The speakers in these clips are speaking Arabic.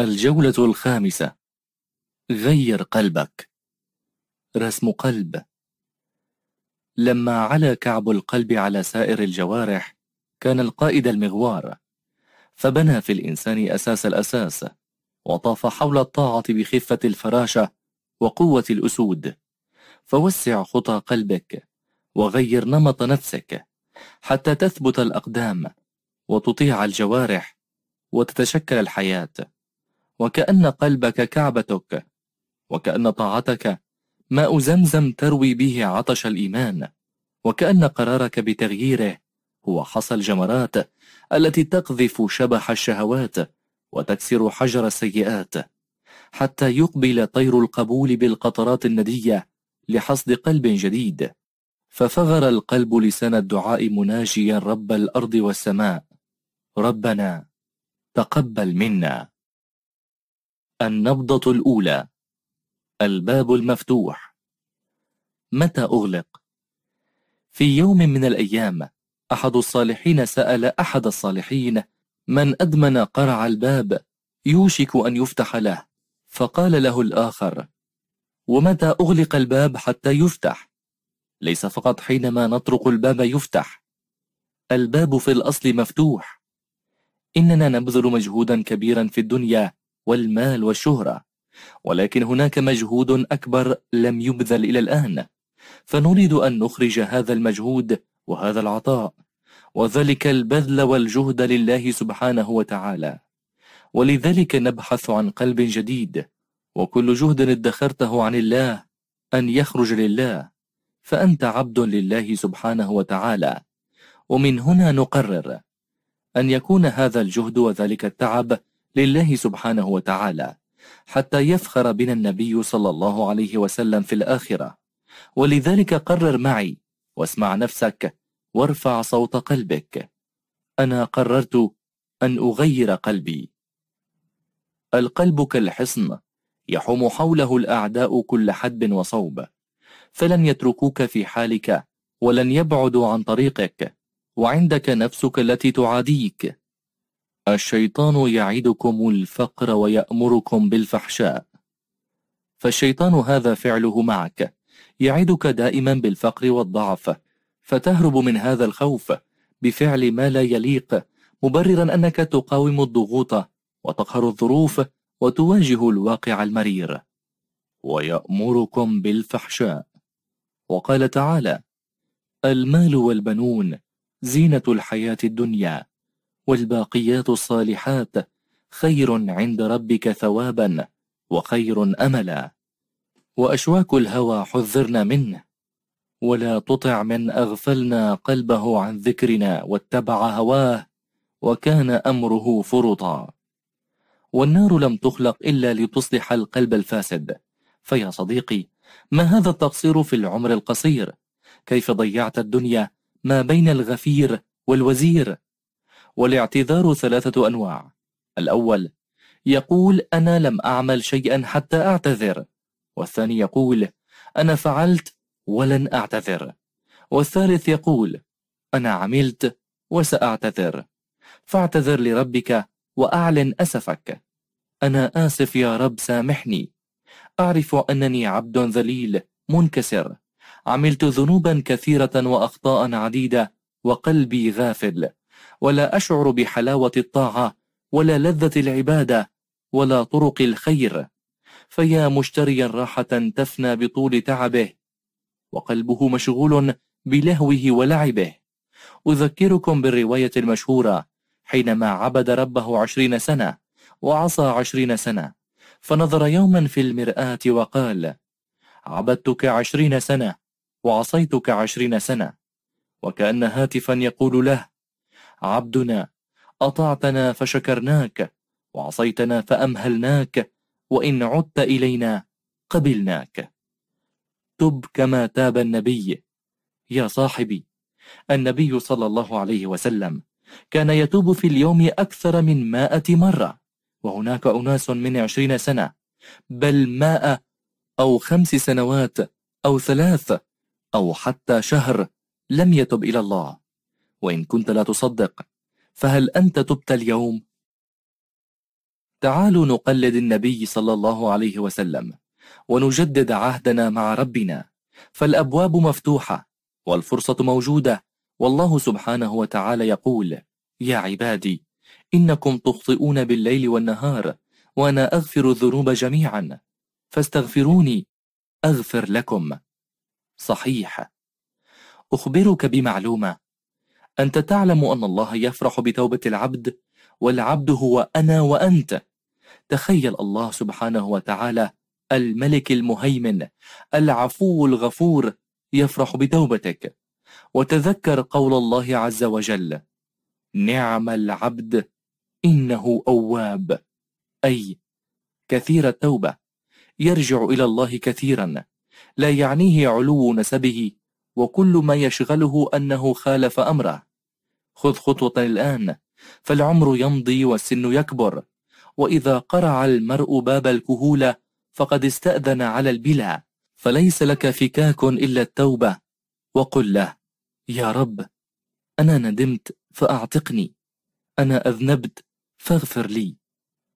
الجولة الخامسة. غير قلبك. رسم قلب. لما علا كعب القلب على سائر الجوارح كان القائد المغوار. فبنى في الإنسان أساس الأساس وطاف حول الطاعة بخفة الفراشة وقوة الأسود. فوسع خطى قلبك وغير نمط نفسك حتى تثبت الأقدام وتطيع الجوارح وتتشكل الحياة. وكأن قلبك كعبتك وكأن طاعتك ماء زمزم تروي به عطش الإيمان وكأن قرارك بتغييره هو حصى الجمرات التي تقذف شبح الشهوات وتكسر حجر السيئات حتى يقبل طير القبول بالقطرات الندية لحصد قلب جديد. ففغر القلب لسان الدعاء مناجيا رب الأرض والسماء ربنا تقبل منا. النبضة الأولى الباب المفتوح. متى أغلق؟ في يوم من الأيام أحد الصالحين سأل أحد الصالحين من أدمن قرع الباب يوشك أن يفتح له فقال له الآخر ومتى أغلق الباب حتى يفتح؟ ليس فقط حينما نطرق الباب يفتح الباب في الأصل مفتوح. إننا نبذل مجهودا كبيرا في الدنيا والمال والشهرة. ولكن هناك مجهود أكبر لم يبذل إلى الآن. فنريد أن نخرج هذا المجهود وهذا العطاء. وذلك البذل والجهد لله سبحانه وتعالى. ولذلك نبحث عن قلب جديد. وكل جهد ادخرته عن الله أن يخرج لله. فأنت عبد لله سبحانه وتعالى. ومن هنا نقرر أن يكون هذا الجهد وذلك التعب لله سبحانه وتعالى حتى يفخر بنا النبي صلى الله عليه وسلم في الآخرة. ولذلك قرر معي واسمع نفسك وارفع صوت قلبك. أنا قررت أن أغير قلبي. القلب كالحصن يحوم حوله الأعداء كل حدب وصوب. فلن يتركوك في حالك ولن يبعدوا عن طريقك. وعندك نفسك التي تعاديك. الشيطان يعدكم الفقر ويأمركم بالفحشاء. فالشيطان هذا فعله معك. يعدك دائما بالفقر والضعف. فتهرب من هذا الخوف بفعل ما لا يليق مبررا أنك تقاوم الضغوط وتقهر الظروف وتواجه الواقع المرير. ويأمركم بالفحشاء. وقال تعالى المال والبنون زينة الحياة الدنيا والباقيات الصالحات خير عند ربك ثوابا وخير أملا. وأشواك الهوى حذرنا منه. ولا تطع من أغفلنا قلبه عن ذكرنا واتبع هواه وكان أمره فرطا. والنار لم تخلق إلا لتصلح القلب الفاسد. فيا صديقي ما هذا التقصير في العمر القصير؟ كيف ضيعت الدنيا ما بين الغفير والوزير؟ والاعتذار ثلاثة أنواع. الأول يقول أنا لم أعمل شيئا حتى أعتذر. والثاني يقول أنا فعلت ولن أعتذر. والثالث يقول أنا عملت وسأعتذر. فاعتذر لربك وأعلن أسفك. أنا آسف يا رب سامحني. أعرف أنني عبد ذليل منكسر. عملت ذنوبا كثيرة وأخطاء عديدة وقلبي غافل. ولا أشعر بحلاوة الطاعة ولا لذة العبادة ولا طرق الخير. فيا مشتريا راحة تفنى بطول تعبه وقلبه مشغول بلهوه ولعبه. أذكركم بالرواية المشهورة حينما عبد ربه عشرين سنة وعصى عشرين سنة فنظر يوما في المرآة وقال عبدتك عشرين سنة وعصيتك عشرين سنة وكأن هاتفا يقول له عبدنا أطعتنا فشكرناك وعصيتنا فأمهلناك وإن عدت إلينا قبلناك. تب كما تاب النبي. يا صاحبي النبي صلى الله عليه وسلم كان يتوب في اليوم أكثر من مائة مرة وهناك أناس من عشرين سنة بل ماء أو خمس سنوات أو ثلاث أو حتى شهر لم يتب إلى الله. وإن كنت لا تصدق فهل أنت تبت اليوم؟ تعالوا نقلد النبي صلى الله عليه وسلم ونجدد عهدنا مع ربنا فالأبواب مفتوحة والفرصة موجودة والله سبحانه وتعالى يقول يا عبادي إنكم تخطئون بالليل والنهار وأنا أغفر الذنوب جميعا فاستغفروني أغفر لكم صحيح أخبرك بمعلومة أنت تعلم أن الله يفرح بتوبة العبد والعبد هو أنا وأنت. تخيل الله سبحانه وتعالى الملك المهيمن العفو الغفور يفرح بتوبتك. وتذكر قول الله عز وجل نعم العبد إنه أواب. أي كثير التوبة. يرجع إلى الله كثيرا. لا يعنيه علو نسبه وكل ما يشغله أنه خالف أمره. خذ خطوة الآن فالعمر يمضي والسن يكبر. وإذا قرع المرء باب الكهولة فقد استأذن على البلا. فليس لك فكاك إلا التوبة. وقل له يا رب أنا ندمت فأعتقني. أنا أذنبت فاغفر لي.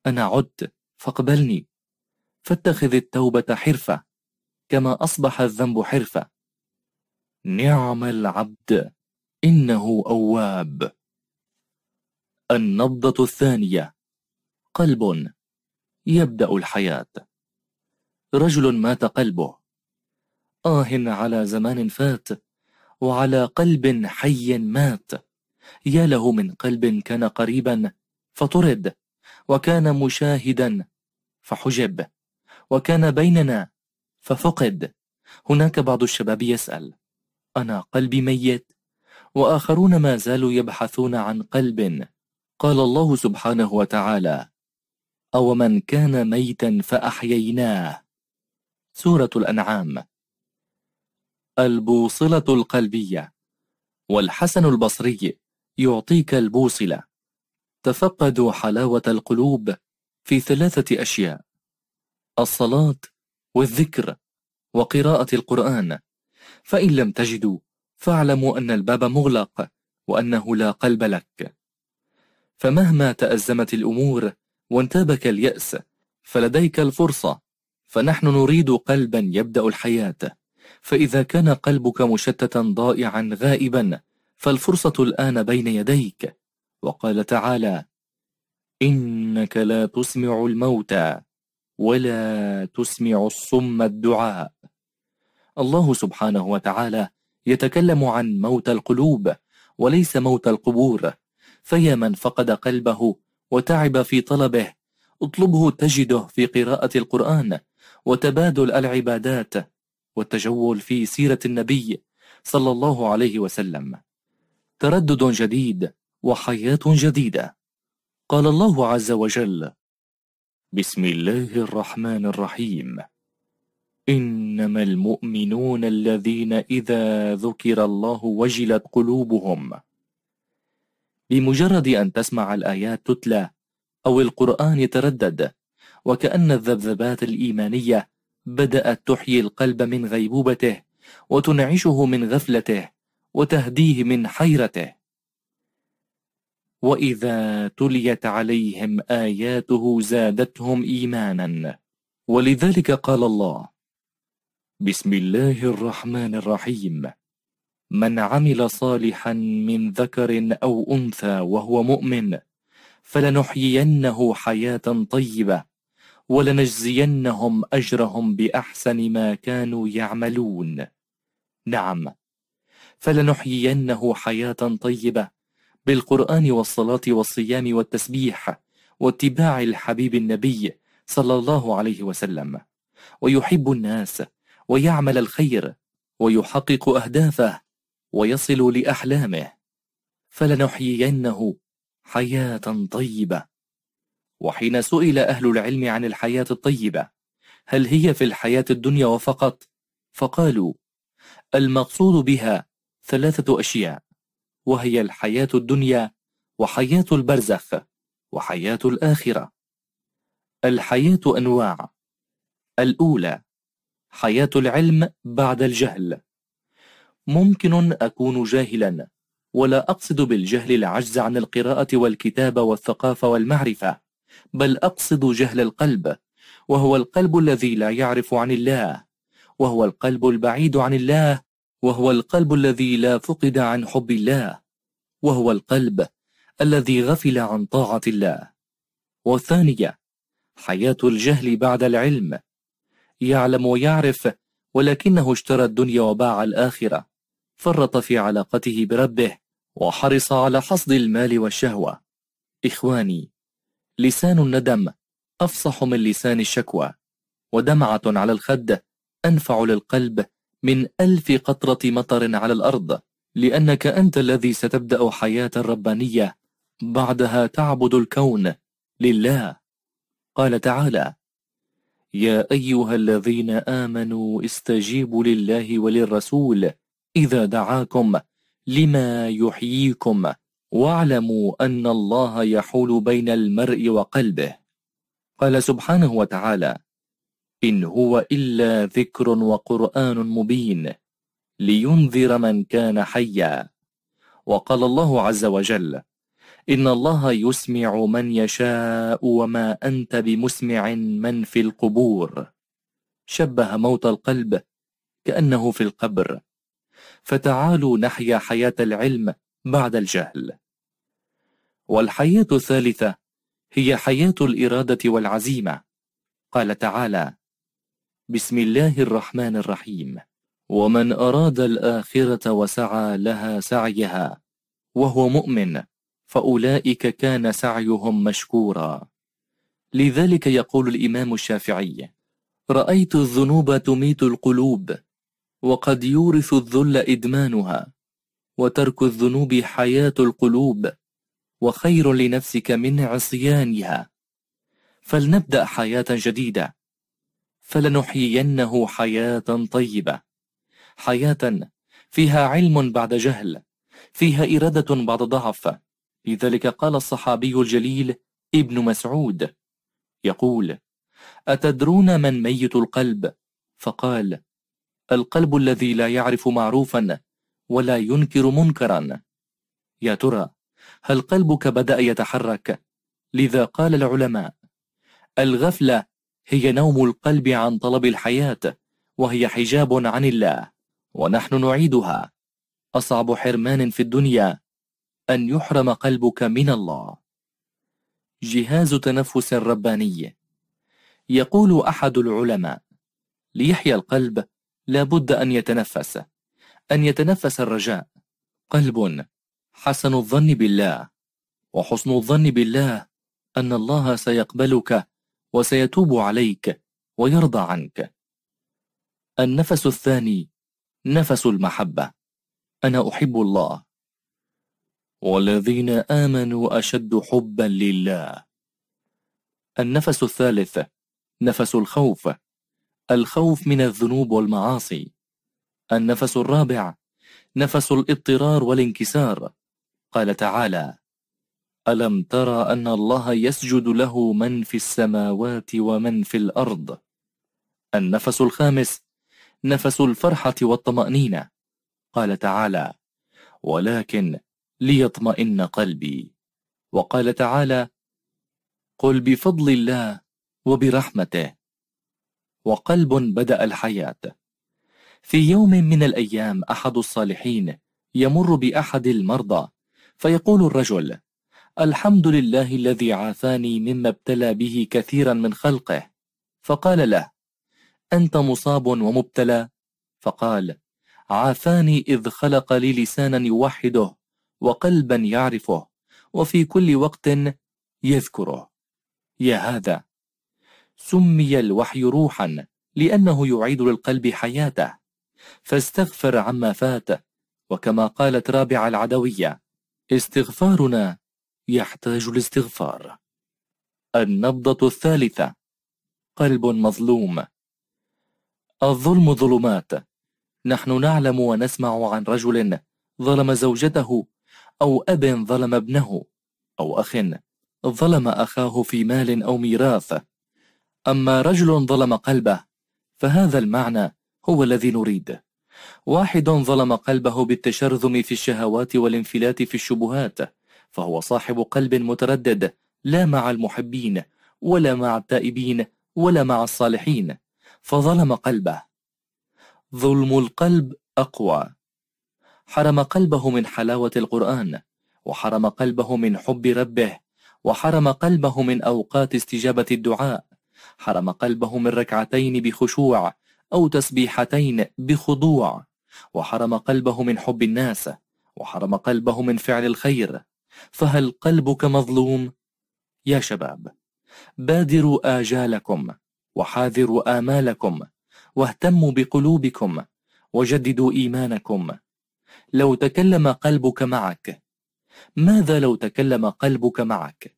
أنا عدت فاقبلني. فاتخذ التوبة حرفة كما أصبح الذنب حرفة. نعم العبد إنه أواب. النبضة الثانية قلب يبدأ الحياة. رجل مات قلبه. آه على زمان فات وعلى قلب حي مات. يا له من قلب كان قريبا فطرد وكان مشاهدا فحجب وكان بيننا ففقد. هناك بعض الشباب يسأل أنا قلبي ميت وآخرون ما زالوا يبحثون عن قلب. قال الله سبحانه وتعالى أو من كان ميتا فأحييناه. سورة الأنعام. البوصلة القلبية. والحسن البصري يعطيك البوصلة. تفقدوا حلاوة القلوب في ثلاثة أشياء الصلاة والذكر وقراءة القرآن. فإن لم تجدوا فاعلموا أن الباب مغلق وأنه لا قلب لك. فمهما تأزمت الأمور وانتابك اليأس فلديك الفرصة فنحن نريد قلبا يبدأ الحياة. فإذا كان قلبك مشتتا ضائعا غائبا فالفرصة الآن بين يديك. وقال تعالى إنك لا تسمع الموتى ولا تسمع الصم الدعاء. الله سبحانه وتعالى يتكلم عن موت القلوب وليس موت القبور. فيا من فقد قلبه وتعب في طلبه اطلبه تجده في قراءة القرآن وتبادل العبادات والتجول في سيرة النبي صلى الله عليه وسلم. تردد جديد وحياة جديدة. قال الله عز وجل بسم الله الرحمن الرحيم. إنما المؤمنون الذين إذا ذكر الله وجلت قلوبهم. بمجرد أن تسمع الآيات تتلى أو القرآن يتردد وكأن الذبذبات الإيمانية بدأت تحيي القلب من غيبوبته وتنعشه من غفلته وتهديه من حيرته. وإذا تليت عليهم آياته زادتهم إيمانا. ولذلك قال الله بسم الله الرحمن الرحيم. من عمل صالحا من ذكر أو أنثى وهو مؤمن فلنحيينه حياة طيبة ولنجزينهم أجرهم بأحسن ما كانوا يعملون. نعم فلنحيينه حياة طيبة بالقرآن والصلاة والصيام والتسبيح واتباع الحبيب النبي صلى الله عليه وسلم. ويحب الناس ويعمل الخير ويحقق أهدافه ويصل لأحلامه فلنحيينه حياة طيبة. وحين سئل أهل العلم عن الحياة الطيبة هل هي في الحياة الدنيا وفقط؟ فقالوا المقصود بها ثلاثة أشياء وهي الحياة الدنيا وحياة البرزخ وحياة الآخرة. الحياة أنواع. الأولى حياة العلم بعد الجهل. ممكن أكون جاهلا ولا أقصد بالجهل العجز عن القراءة والكتابة والثقافة والمعرفة بل أقصد جهل القلب وهو القلب الذي لا يعرف عن الله وهو القلب البعيد عن الله وهو القلب الذي لا فقد عن حب الله وهو القلب الذي غفل عن طاعة الله. والثانية حياة الجهل بعد العلم. يعلم ويعرف ولكنه اشترى الدنيا وباع الآخرة. فرط في علاقته بربه وحرص على حصد المال والشهوة. إخواني لسان الندم أفصح من لسان الشكوى ودمعة على الخد أنفع للقلب من ألف قطرة مطر على الأرض. لأنك أنت الذي ستبدأ حياة ربانية بعدها تعبد الكون لله. قال تعالى يا أيها الذين آمنوا استجيبوا لله وللرسول إذا دعاكم لما يحييكم واعلموا أن الله يحول بين المرء وقلبه. قال سبحانه وتعالى إن هو إلا ذكر وقرآن مبين لينذر من كان حيا. وقال الله عز وجل إن الله يسمع من يشاء وما أنت بمسمع من في القبور. شبه موت القلب كأنه في القبر. فتعالوا نحيا حياة العلم بعد الجهل. والحياة الثالثة هي حياة الإرادة والعزيمة. قال تعالى بسم الله الرحمن الرحيم. ومن أراد الآخرة وسعى لها سعيها وهو مؤمن. فأولئك كان سعيهم مشكورا. لذلك يقول الإمام الشافعي رأيت الذنوب تميت القلوب وقد يورث الذل إدمانها وترك الذنوب حياة القلوب وخير لنفسك من عصيانها. فلنبدأ حياة جديدة. فلنحيينه حياة طيبة. حياة فيها علم بعد جهل فيها إرادة بعد ضعف لذلك قال الصحابي الجليل ابن مسعود يقول أتدرون من ميت القلب؟ فقال القلب الذي لا يعرف معروفا ولا ينكر منكرا يا ترى هل قلبك بدأ يتحرك؟ لذا قال العلماء الغفلة هي نوم القلب عن طلب الحياة وهي حجاب عن الله ونحن نعيدها أصعب حرمان في الدنيا أن يحرم قلبك من الله. جهاز تنفس رباني. يقول أحد العلماء ليحيا القلب لابد أن يتنفس. أن يتنفس الرجاء. قلب حسن الظن بالله. وحسن الظن بالله أن الله سيقبلك وسيتوب عليك ويرضى عنك. النفس الثاني نفس المحبة. أنا أحب الله. والذين آمنوا أشد حبا لله. النفس الثالث نفس الخوف. الخوف من الذنوب والمعاصي. النفس الرابع نفس الاضطرار والانكسار. قال تعالى ألم ترى أن الله يسجد له من في السماوات ومن في الأرض؟ النفس الخامس نفس الفرحة والطمأنينة. قال تعالى ولكن ليطمئن قلبي. وقال تعالى قل بفضل الله وبرحمته. وقلب بدأ الحياة. في يوم من الأيام أحد الصالحين يمر بأحد المرضى فيقول الرجل الحمد لله الذي عافاني مما ابتلى به كثيرا من خلقه. فقال له أنت مصاب ومبتلى. فقال عافاني إذ خلق لي لسانا يوحده. وقلبا يعرفه وفي كل وقت يذكره. يا هذا. سمي الوحي روحا لأنه يعيد للقلب حياته. فاستغفر عما فات وكما قالت رابعة العدوية استغفارنا يحتاج الاستغفار. النبضة الثالثة. قلب مظلوم. الظلم ظلمات. نحن نعلم ونسمع عن رجل ظلم زوجته أو أب ظلم ابنه أو أخ ظلم أخاه في مال أو ميراث. أما رجل ظلم قلبه فهذا المعنى هو الذي نريد. واحد ظلم قلبه بالتشرذم في الشهوات والانفلات في الشبهات فهو صاحب قلب متردد لا مع المحبين ولا مع التائبين ولا مع الصالحين فظلم قلبه. ظلم القلب أقوى. حرم قلبه من حلاوة القرآن وحرم قلبه من حب ربه وحرم قلبه من أوقات استجابة الدعاء حرم قلبه من ركعتين بخشوع أو تسبيحتين بخضوع وحرم قلبه من حب الناس وحرم قلبه من فعل الخير فهل قلبك مظلوم؟ يا شباب بادروا آجالكم وحاذروا آمالكم واهتموا بقلوبكم وجددوا إيمانكم لو تكلم قلبك معك. ماذا لو تكلم قلبك معك؟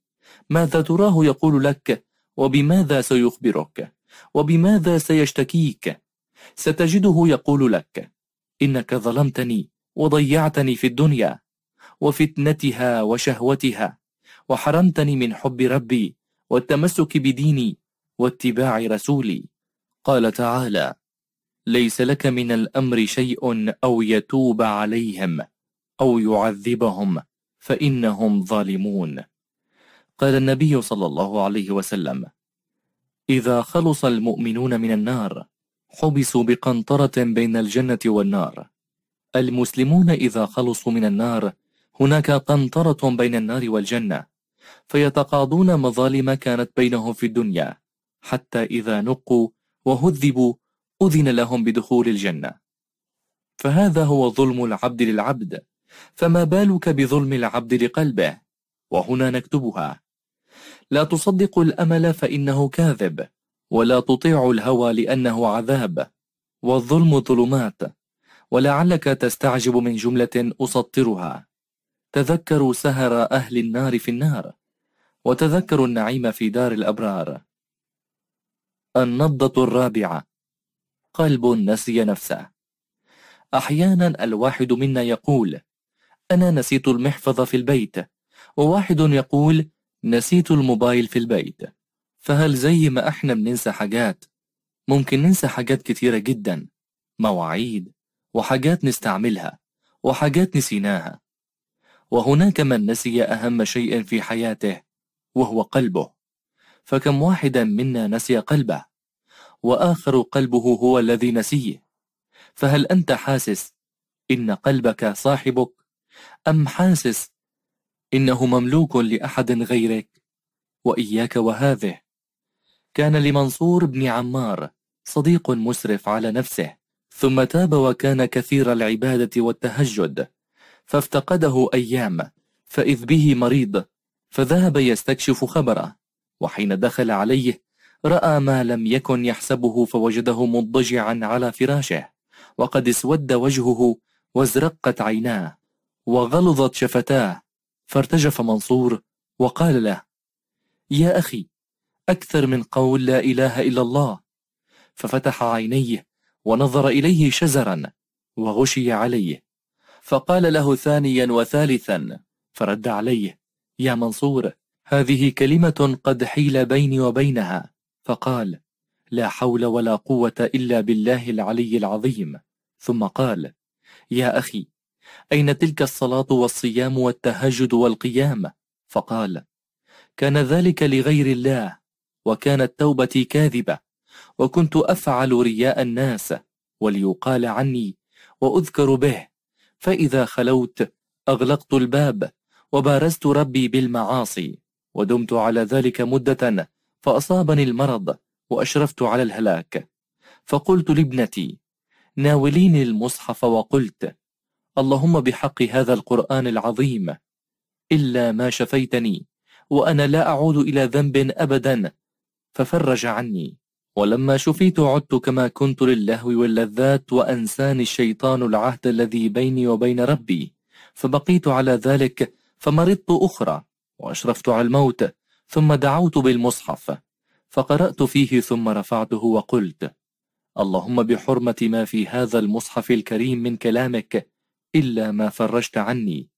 ماذا تراه يقول لك؟ وبماذا سيخبرك؟ وبماذا سيشتكيك؟ ستجده يقول لك إنك ظلمتني وضيعتني في الدنيا وفتنتها وشهوتها وحرمتني من حب ربي والتمسك بديني واتباع رسولي. قال تعالى ليس لك من الأمر شيء أو يتوب عليهم أو يعذبهم فإنهم ظالمون. قال النبي صلى الله عليه وسلم إذا خلص المؤمنون من النار حبسوا بقنطرة بين الجنة والنار. المسلمون إذا خلصوا من النار هناك قنطرة بين النار والجنة فيتقاضون مظالم كانت بينهم في الدنيا حتى إذا نقوا وهذبوا أذن لهم بدخول الجنة. فهذا هو ظلم العبد للعبد. فما بالك بظلم العبد لقلبه؟ وهنا نكتبها. لا تصدق الأمل فإنه كاذب ولا تطيع الهوى لأنه عذاب. والظلم ظلمات ولعلك تستعجب من جملة أسطرها. تذكروا سهر أهل النار في النار وتذكروا النعيم في دار الأبرار. النبضة الرابعة. قلب نسي نفسه. أحيانا الواحد منا يقول أنا نسيت المحفظة في البيت. وواحد يقول نسيت الموبايل في البيت. فهل زي ما إحنا بننسى حاجات؟ ممكن ننسى حاجات كتيرة جدا. مواعيد وحاجات نستعملها وحاجات نسيناها. وهناك من نسي أهم شيء في حياته وهو قلبه. فكم واحدا منا نسي قلبه؟ وآخر قلبه هو الذي نسيه. فهل أنت حاسس إن قلبك صاحبك؟ أم حاسس إنه مملوك لأحد غيرك؟ وإياك وهذه. كان لمنصور بن عمار صديق مسرف على نفسه ثم تاب وكان كثير العبادة والتهجد فافتقده أيام فإذ به مريض فذهب يستكشف خبره وحين دخل عليه رأى ما لم يكن يحسبه فوجده مضجعا على فراشه وقد اسود وجهه وازرقت عيناه وغلظت شفتاه فارتجف منصور وقال له يا أخي أكثر من قول لا إله إلا الله. ففتح عينيه ونظر إليه شزرا وغشي عليه فقال له ثانيا وثالثا فرد عليه يا منصور هذه كلمة قد حيل بيني وبينها فقال لا حول ولا قوة إلا بالله العلي العظيم. ثم قال يا أخي أين تلك الصلاة والصيام والتهجد والقيام؟ فقال كان ذلك لغير الله وكانت توبتي كاذبة وكنت أفعل رياء الناس وليقال عني وأذكر به فإذا خلوت أغلقت الباب وبارزت ربي بالمعاصي ودمت على ذلك مدة فأصابني المرض وأشرفت على الهلاك. فقلت لابنتي ناوليني المصحف وقلت اللهم بحق هذا القرآن العظيم. إلا ما شفيتني وأنا لا أعود إلى ذنب أبدا. ففرج عني ولما شفيت عدت كما كنت للهو واللذات وأنساني الشيطان العهد الذي بيني وبين ربي. فبقيت على ذلك فمرضت أخرى وأشرفت على الموت. ثم دعوت بالمصحف فقرأت فيه ثم رفعته وقلت اللهم بحرمة ما في هذا المصحف الكريم من كلامك إلا ما فرجت عني.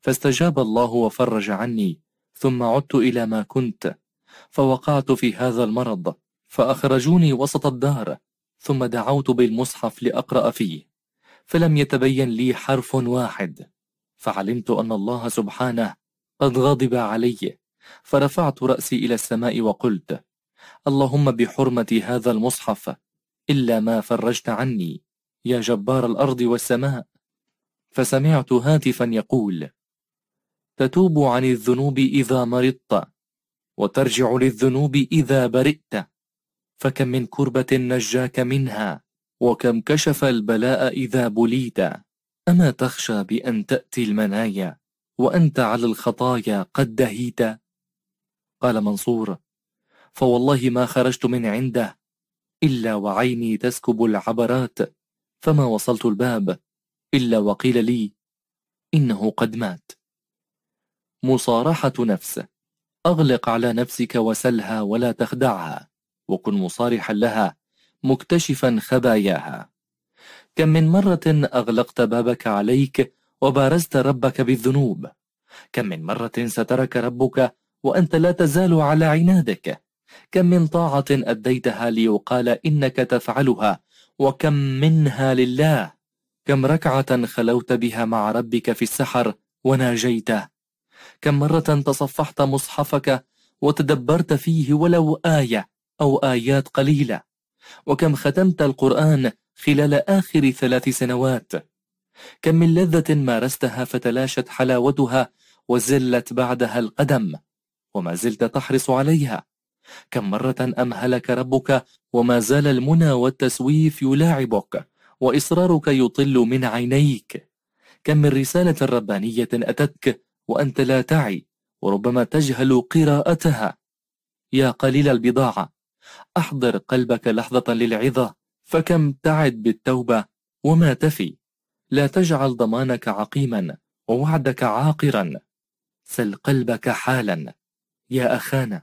فاستجاب الله وفرج عني ثم عدت إلى ما كنت فوقعت في هذا المرض فأخرجوني وسط الدار ثم دعوت بالمصحف لأقرأ فيه. فلم يتبين لي حرف واحد فعلمت أن الله سبحانه قد غضب علي. فرفعت رأسي إلى السماء وقلت اللهم بحرمة هذا المصحف إلا ما فرجت عني يا جبار الأرض والسماء. فسمعت هاتفا يقول تتوب عن الذنوب إذا مرضت وترجع للذنوب إذا برئت فكم من كربة نجاك منها وكم كشف البلاء إذا بليت. أما تخشى بأن تأتي المنايا وأنت على الخطايا قد دهيت قال منصور فوالله ما خرجت من عنده إلا وعيني تسكب العبرات فما وصلت الباب إلا وقيل لي إنه قد مات. مصارحة نفس أغلق على نفسك وسلها ولا تخدعها وكن مصارحا لها مكتشفا خباياها. كم من مرة أغلقت بابك عليك وبارزت ربك بالذنوب كم من مرة سترك ربك وأنت لا تزال على عنادك. كم من طاعة أديتها ليقال إنك تفعلها وكم منها لله. كم ركعة خلوت بها مع ربك في السحر وناجيته. كم مرة تصفحت مصحفك وتدبرت فيه ولو آية أو آيات قليلة. وكم ختمت القرآن خلال آخر ثلاث سنوات. كم من لذة مارستها فتلاشت حلاوتها وزلت بعدها القدم. وما زلت تحرص عليها. كم مرة أمهلك ربك وما زال المنى والتسويف يلاعبك وإصرارك يطل من عينيك. كم من رسالة ربانية أتتك وأنت لا تعي وربما تجهل قراءتها. يا قليل البضاعة أحضر قلبك لحظة للعظة فكم تعد بالتوبة وما تفي. لا تجعل ضمانك عقيما ووعدك عاقرا. سل قلبك حالا. يا أخانا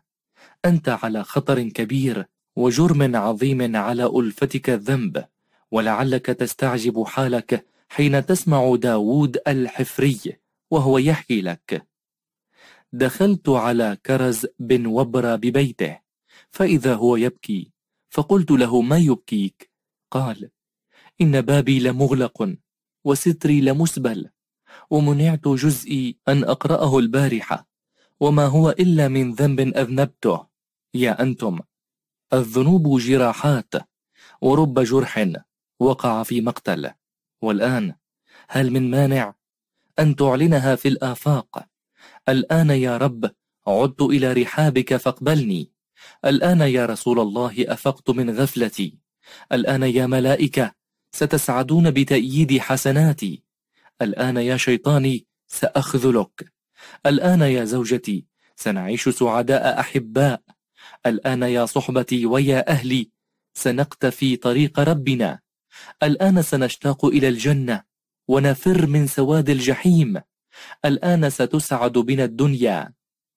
أنت على خطر كبير وجرم عظيم على ألفتك الذنب ولعلك تستعجب حالك حين تسمع داود الحفري وهو يحكي لك. دخلت على كرز بن وبرة ببيته فإذا هو يبكي فقلت له ما يبكيك؟ قال إن بابي لمغلق وستري لمسبل ومنعت جزئي أن أقرأه البارحة. وما هو إلا من ذنب أذنبته. يا أنتم الذنوب جراحات ورب جرح وقع في مقتل. والآن هل من مانع أن تعلنها في الآفاق؟ الآن يا رب عدت إلى رحابك فاقبلني. الآن يا رسول الله أفقت من غفلتي. الآن يا ملائكة ستسعدون بتأييد حسناتي. الآن يا شيطاني سأخذلك. الآن يا زوجتي سنعيش سعداء أحباء. الآن يا صحبتي ويا أهلي سنقتفي طريق ربنا. الآن سنشتاق إلى الجنة ونفر من سواد الجحيم. الآن ستسعد بنا الدنيا.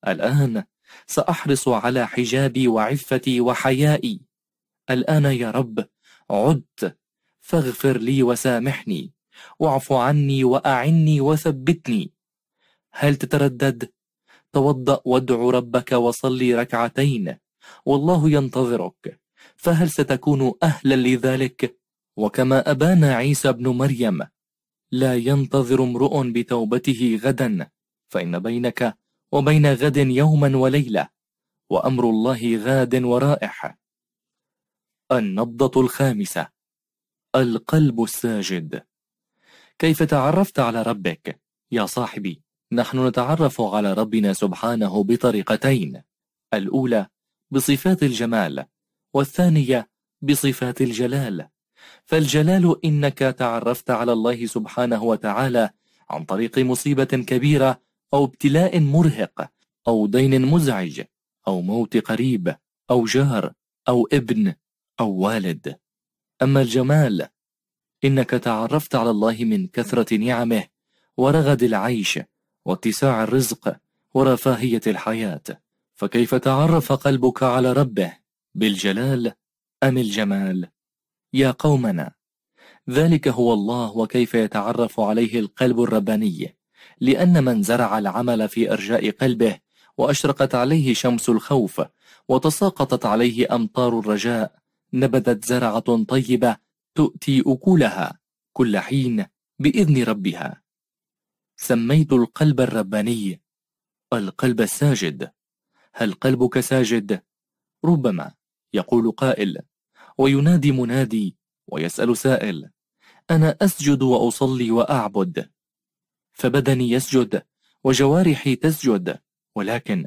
الآن سأحرص على حجابي وعفتي وحيائي. الآن يا رب عدت فاغفر لي وسامحني. واعف عني وأعني وثبتني. هل تتردد؟ توضأ وادع ربك وصلي ركعتين. والله ينتظرك. فهل ستكون أهلا لذلك؟ وكما أبان عيسى بن مريم. لا ينتظر امرؤ بتوبته غدا. فإن بينك وبين غد يوما وليلة. وأمر الله غاد ورائح. النبضة الخامسة. القلب الساجد. كيف تعرفت على ربك يا صاحبي؟ نحن نتعرف على ربنا سبحانه بطريقتين الأولى بصفات الجمال والثانية بصفات الجلال. فالجلال إنك تعرفت على الله سبحانه وتعالى عن طريق مصيبة كبيرة أو ابتلاء مرهق أو دين مزعج أو موت قريب أو جار أو ابن أو والد. أما الجمال إنك تعرفت على الله من كثرة نعمه ورغد العيش واتساع الرزق ورفاهية الحياة. فكيف تعرف قلبك على ربه؟ بالجلال أم الجمال؟ يا قومنا ذلك هو الله وكيف يتعرف عليه القلب الرباني؟ لأن من زرع العمل في أرجاء قلبه وأشرقت عليه شمس الخوف وتساقطت عليه أمطار الرجاء نبتت زرعة طيبة تؤتي أكلها كل حين بإذن ربها. سميت القلب الرباني. القلب الساجد هل قلبك ساجد؟ ربما يقول قائل. وينادي منادي ويسأل سائل. أنا أسجد وأصلي وأعبد. فبدني يسجد وجوارحي تسجد. ولكن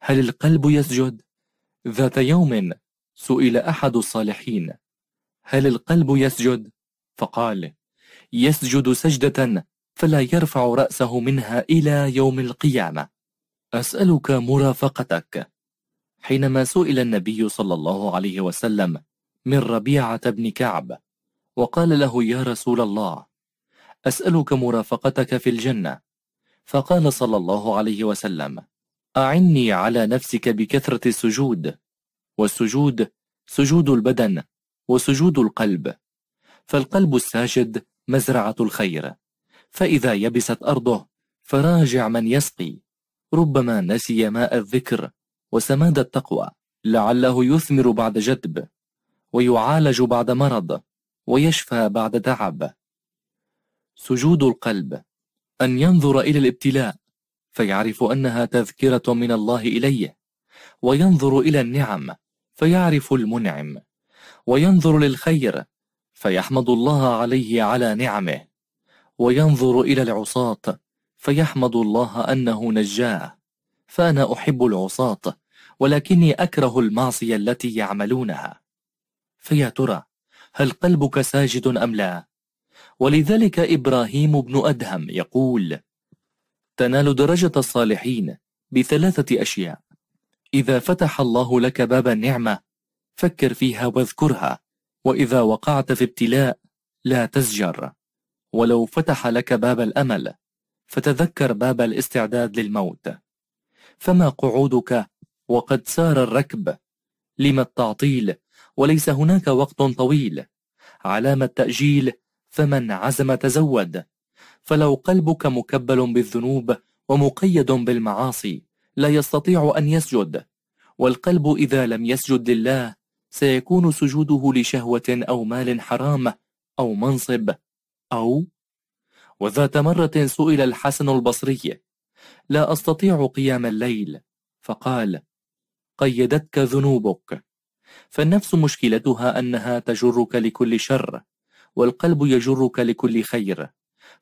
هل القلب يسجد؟ ذات يوم سئل أحد الصالحين. هل القلب يسجد؟ فقال يسجد سجدة. فلا يرفع رأسه منها إلى يوم القيامة. أسألك مرافقتك. حينما سئل النبي صلى الله عليه وسلم من ربيعة بن كعب وقال له يا رسول الله أسألك مرافقتك في الجنة. فقال صلى الله عليه وسلم أعني على نفسك بكثرة السجود والسجود سجود البدن وسجود القلب فالقلب الساجد مزرعة الخير. فإذا يبست أرضه فراجع من يسقي. ربما نسي ماء الذكر وسماد التقوى لعله يثمر بعد جدب ويعالج بعد مرض ويشفى بعد تعب. سجود القلب أن ينظر إلى الابتلاء فيعرف أنها تذكرة من الله إليه. وينظر إلى النعم فيعرف المنعم. وينظر للخير فيحمد الله عليه على نعمه. وينظر إلى العصاة فيحمد الله أنه نجاة. فأنا أحب العصاة ولكني أكره المعصية التي يعملونها. فيا ترى هل قلبك ساجد أم لا؟ ولذلك إبراهيم بن أدهم يقول تنال درجة الصالحين بثلاثة أشياء. إذا فتح الله لك باب النعمة فكر فيها واذكرها وإذا وقعت في ابتلاء لا تزجر. ولو فتح لك باب الأمل فتذكر باب الاستعداد للموت. فما قعودك وقد سار الركب؟ لما التعطيل؟ وليس هناك وقت طويل. علامة تأجيل فمن عزم تزود. فلو قلبك مكبل بالذنوب ومقيد بالمعاصي لا يستطيع أن يسجد. والقلب إذا لم يسجد لله سيكون سجوده لشهوة أو مال حرام أو منصب. أو؟ وذات مرة سئل الحسن البصري لا أستطيع قيام الليل. فقال قيدتك ذنوبك. فالنفس مشكلتها أنها تجرك لكل شر والقلب يجرك لكل خير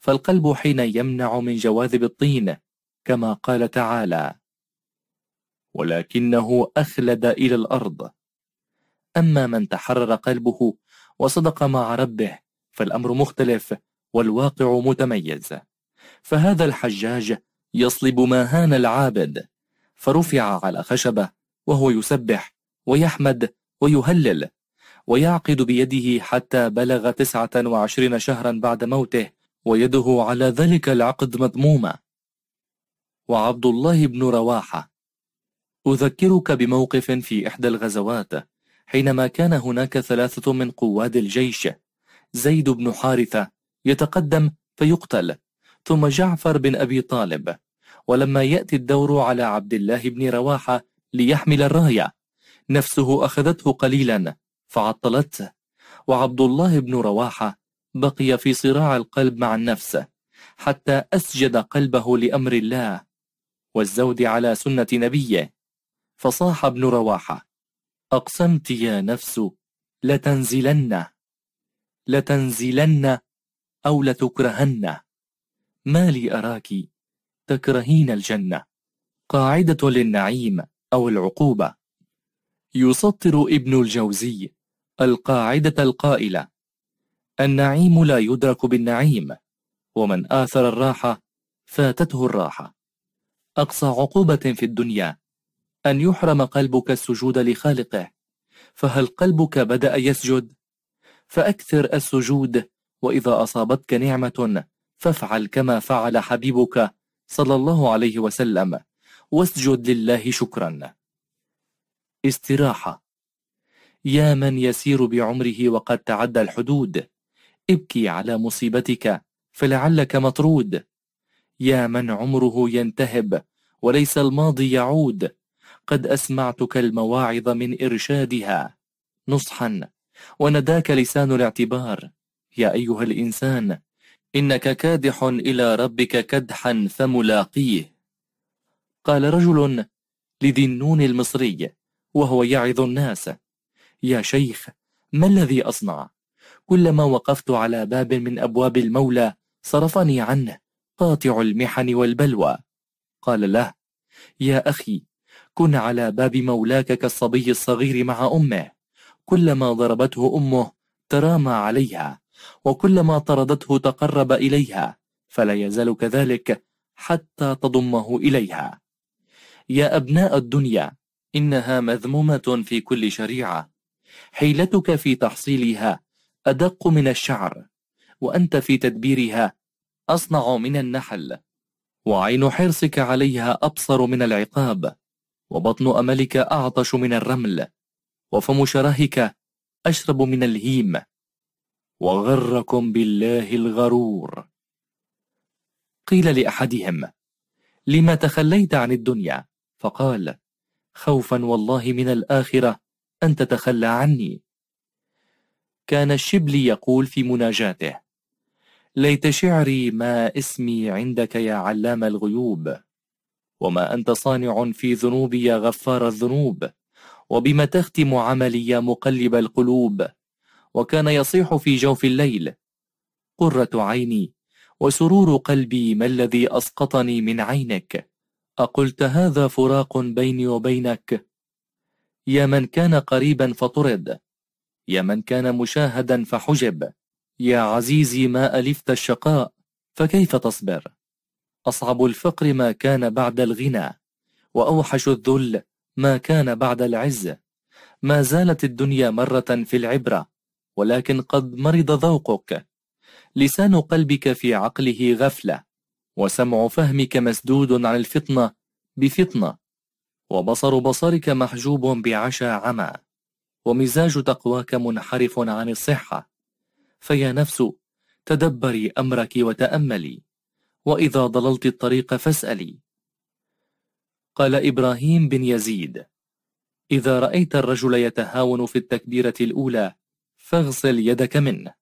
فالقلب حين يمنع من جواذب الطين كما قال تعالى ولكنه أخلد إلى الأرض. أما من تحرر قلبه وصدق مع ربه فالأمر مختلف والواقع متميز. فهذا الحجاج يصلب ما هان العابد فرفع على خشبة وهو يسبح ويحمد ويهلل ويعقد بيده حتى بلغ تسعة وعشرين شهرا بعد موته ويده على ذلك العقد مضمومة. وعبد الله بن رواحة أذكرك بموقف في إحدى الغزوات حينما كان هناك ثلاثة من قواد الجيش زيد بن حارثة يتقدم فيقتل ثم جعفر بن أبي طالب. ولما يأتي الدور على عبد الله بن رواحة ليحمل الراية نفسه أخذته قليلا فعطلته. وعبد الله بن رواحة بقي في صراع القلب مع النفس حتى أسجد قلبه لأمر الله والزود على سنة نبيه. فصاح ابن رواحة أقسمت يا نفس لتنزلن لتنزلن أو لتكرهن. ما لي أراك تكرهين الجنة؟ قاعدة للنعيم أو العقوبة؟ يسطر ابن الجوزي القاعدة القائلة النعيم لا يدرك بالنعيم ومن آثر الراحة فاتته الراحة. أقصى عقوبة في الدنيا أن يحرم قلبك السجود لخالقه فهل قلبك بدأ يسجد؟ فأكثر السجود وإذا أصابتك نعمة فافعل كما فعل حبيبك صلى الله عليه وسلم واسجد لله شكرا. استراحة. يا من يسير بعمره وقد تعدى الحدود ابكي على مصيبتك فلعلك مطرود. يا من عمره ينتهب وليس الماضي يعود قد أسمعتك المواعظ من إرشادها نصحا. ونداك لسان الاعتبار. يا أيها الإنسان إنك كادح إلى ربك كدحا فملاقيه. قال رجل لذي النون المصري وهو يعظ الناس. يا شيخ ما الذي أصنع؟ كلما وقفت على باب من أبواب المولى صرفني عنه قاطع المحن والبلوى. قال له يا أخي كن على باب مولاك كالصبي الصغير مع أمه. كلما ضربته أمه ترامى عليها وكلما طردته تقرب إليها فلا يزال كذلك حتى تضمه إليها. يا أبناء الدنيا إنها مذمومة في كل شريعة. حيلتك في تحصيلها أدق من الشعر وأنت في تدبيرها أصنع من النحل. وعين حرصك عليها أبصر من العقاب وبطن أملك أعطش من الرمل. وفم شرهك أشرب من الهيم. وغركم بالله الغرور. قيل لأحدهم لما تخليت عن الدنيا؟ فقال خوفا والله من الآخرة أن تتخلى عني. كان الشبلي يقول في مناجاته ليت شعري ما اسمي عندك يا علام الغيوب. وما أنت صانع في ذنوبي يا غفار الذنوب. وبما تختم عملي يا مقلب القلوب وكان يصيح في جوف الليل. قرة عيني وسرور قلبي ما الذي أسقطني من عينك؟ أقلت هذا فراق بيني وبينك؟ يا من كان قريبا فطرد يا من كان مشاهدا فحجب. يا عزيزي ما ألفت الشقاء فكيف تصبر؟ أصعب الفقر ما كان بعد الغنى وأوحش الذل ما كان بعد العز. ما زالت الدنيا مرة في العبرة ولكن قد مرض ذوقك. لسان قلبك في عقله غفلة وسمع فهمك مسدود عن الفطنة بفطنة. وبصر بصرك محجوب بعشا عمى ومزاج تقواك منحرف عن الصحة. فيا نفس تدبري أمرك وتأملي. وإذا ضللت الطريق فاسألي. قال إبراهيم بن يزيد إذا رأيت الرجل يتهاون في التكبيرة الأولى فاغسل يدك منه.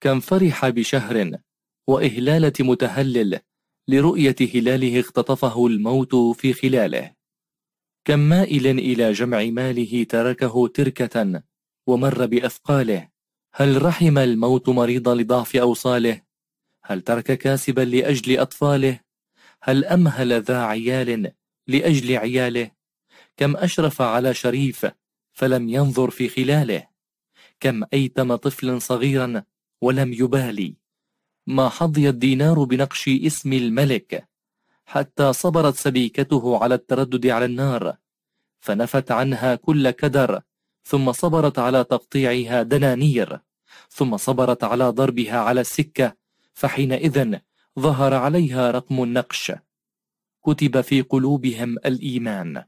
كم فرح بشهر وإهلالة متهلل لرؤية هلاله اختطفه الموت في خلاله. كم مائل إلى جمع ماله تركه تركة ومر بأثقاله. هل رحم الموت مريض لضعف أوصاله؟ هل ترك كاسبا لأجل أطفاله؟ هل أمهل ذا عيال لأجل عياله. كم أشرف على شريف فلم ينظر في خلاله. كم أيتم طفل صغيرا ولم يبالي. ما حظي الدينار بنقش اسم الملك. حتى صبرت سبيكته على التردد على النار. فنفت عنها كل كدر. ثم صبرت على تقطيعها دنانير. ثم صبرت على ضربها على السكة. فحينئذ ظهر عليها رقم النقش. كتب في قلوبهم الإيمان.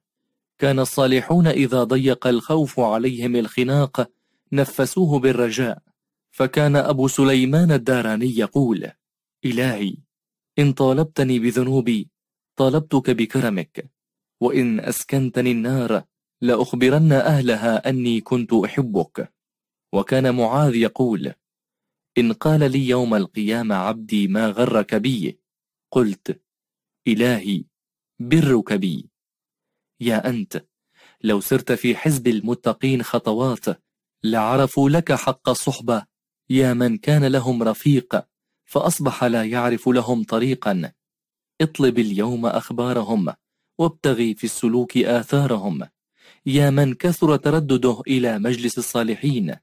كان الصالحون إذا ضيق الخوف عليهم الخناق نفسوه بالرجاء. فكان أبو سليمان الداراني يقول إلهي إن طالبتني بذنوبي طالبتك بكرمك. وإن أسكنتني النار لأخبرن أهلها أني كنت أحبك. وكان معاذ يقول إن قال لي يوم القيامة عبدي ما غرك بي قلت إلهي برك بي. يا أنت لو سرت في حزب المتقين خطوات لعرفوا لك حق الصحبة يا من كان لهم رفيق فأصبح لا يعرف لهم طريقا. اطلب اليوم أخبارهم وابتغي في السلوك آثارهم. يا من كثر تردده إلى مجلس الصالحين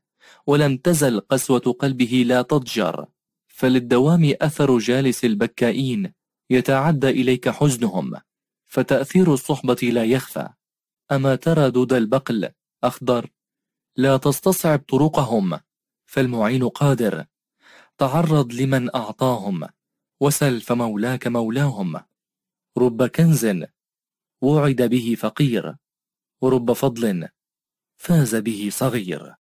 ولم تزل قسوة قلبه لا تضجر. فللدوام أثر جالس البكائين يتعدى إليك حزنهم فتأثير الصحبة لا يخفى. أما ترى دود البقل أخضر لا تستصعب طرقهم فالمعين قادر. تعرض لمن أعطاهم وسل فمولاك مولاهم. رب كنز وعد به فقير. ورب فضل فاز به صغير.